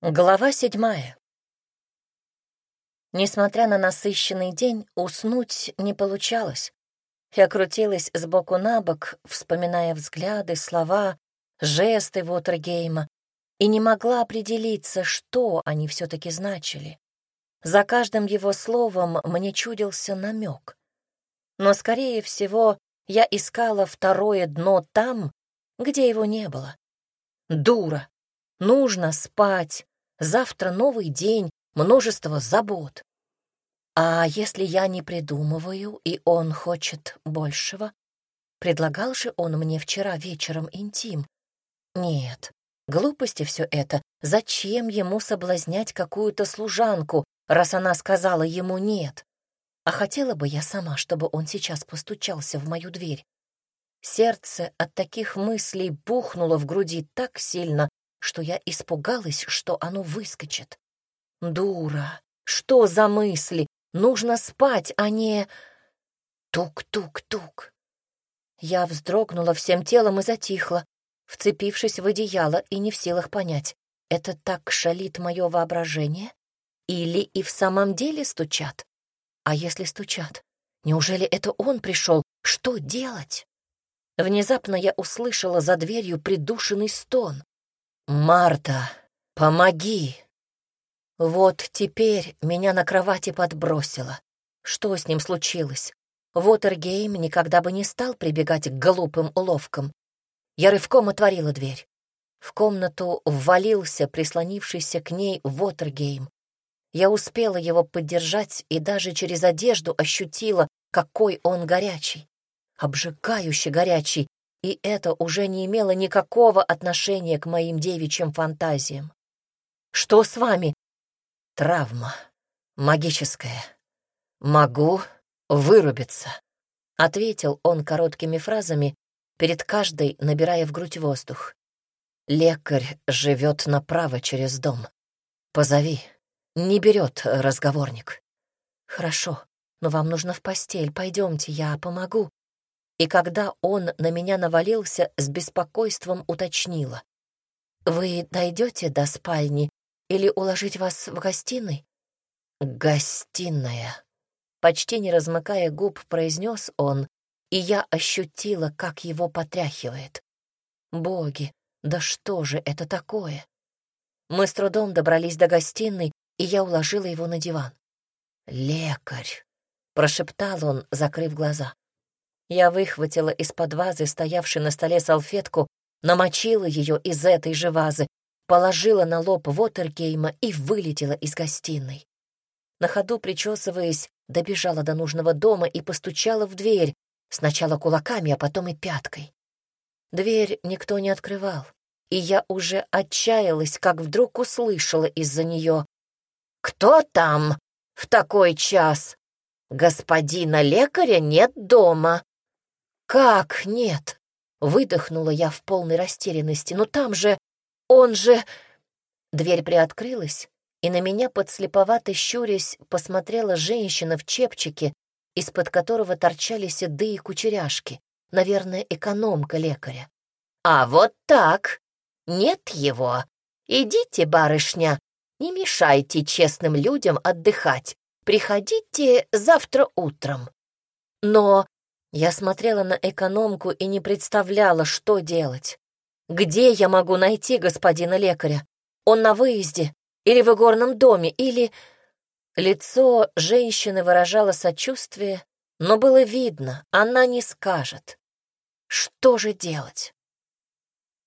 Глава седьмая. Несмотря на насыщенный день, уснуть не получалось. Я крутилась сбоку на бок, вспоминая взгляды, слова, жесты Вотергейма, и не могла определиться, что они все-таки значили. За каждым его словом мне чудился намек. Но, скорее всего, я искала второе дно там, где его не было. Дура! Нужно спать. Завтра новый день, множество забот. А если я не придумываю, и он хочет большего? Предлагал же он мне вчера вечером интим. Нет, глупости все это. Зачем ему соблазнять какую-то служанку, раз она сказала ему «нет»? А хотела бы я сама, чтобы он сейчас постучался в мою дверь. Сердце от таких мыслей бухнуло в груди так сильно, что я испугалась, что оно выскочит. Дура! Что за мысли? Нужно спать, а не... Тук-тук-тук. Я вздрогнула всем телом и затихла, вцепившись в одеяло и не в силах понять, это так шалит мое воображение? Или и в самом деле стучат? А если стучат? Неужели это он пришел? Что делать? Внезапно я услышала за дверью придушенный стон. «Марта, помоги!» Вот теперь меня на кровати подбросило. Что с ним случилось? Вотергейм никогда бы не стал прибегать к глупым уловкам. Я рывком отворила дверь. В комнату ввалился прислонившийся к ней Вотергейм. Я успела его поддержать и даже через одежду ощутила, какой он горячий. Обжигающе горячий, и это уже не имело никакого отношения к моим девичьим фантазиям. «Что с вами?» «Травма. Магическая. Могу вырубиться», — ответил он короткими фразами, перед каждой набирая в грудь воздух. «Лекарь живет направо через дом. Позови. Не берет разговорник». «Хорошо, но вам нужно в постель. Пойдемте, я помогу и когда он на меня навалился, с беспокойством уточнила. «Вы дойдете до спальни или уложить вас в гостиной?» «Гостиная», — почти не размыкая губ, произнес он, и я ощутила, как его потряхивает. «Боги, да что же это такое?» Мы с трудом добрались до гостиной, и я уложила его на диван. «Лекарь», — прошептал он, закрыв глаза. Я выхватила из-под вазы, стоявшей на столе салфетку, намочила ее из этой же вазы, положила на лоб Вотергейма и вылетела из гостиной. На ходу, причесываясь, добежала до нужного дома и постучала в дверь, сначала кулаками, а потом и пяткой. Дверь никто не открывал, и я уже отчаялась, как вдруг услышала из-за нее. «Кто там в такой час? Господина лекаря нет дома!» «Как нет?» — выдохнула я в полной растерянности. «Но там же... он же...» Дверь приоткрылась, и на меня, подслеповато щурясь, посмотрела женщина в чепчике, из-под которого торчали седые кучеряшки, наверное, экономка лекаря. «А вот так! Нет его! Идите, барышня, не мешайте честным людям отдыхать. Приходите завтра утром». «Но я смотрела на экономку и не представляла, что делать. Где я могу найти господина лекаря? Он на выезде, или в игорном доме, или... Лицо женщины выражало сочувствие, но было видно, она не скажет. Что же делать?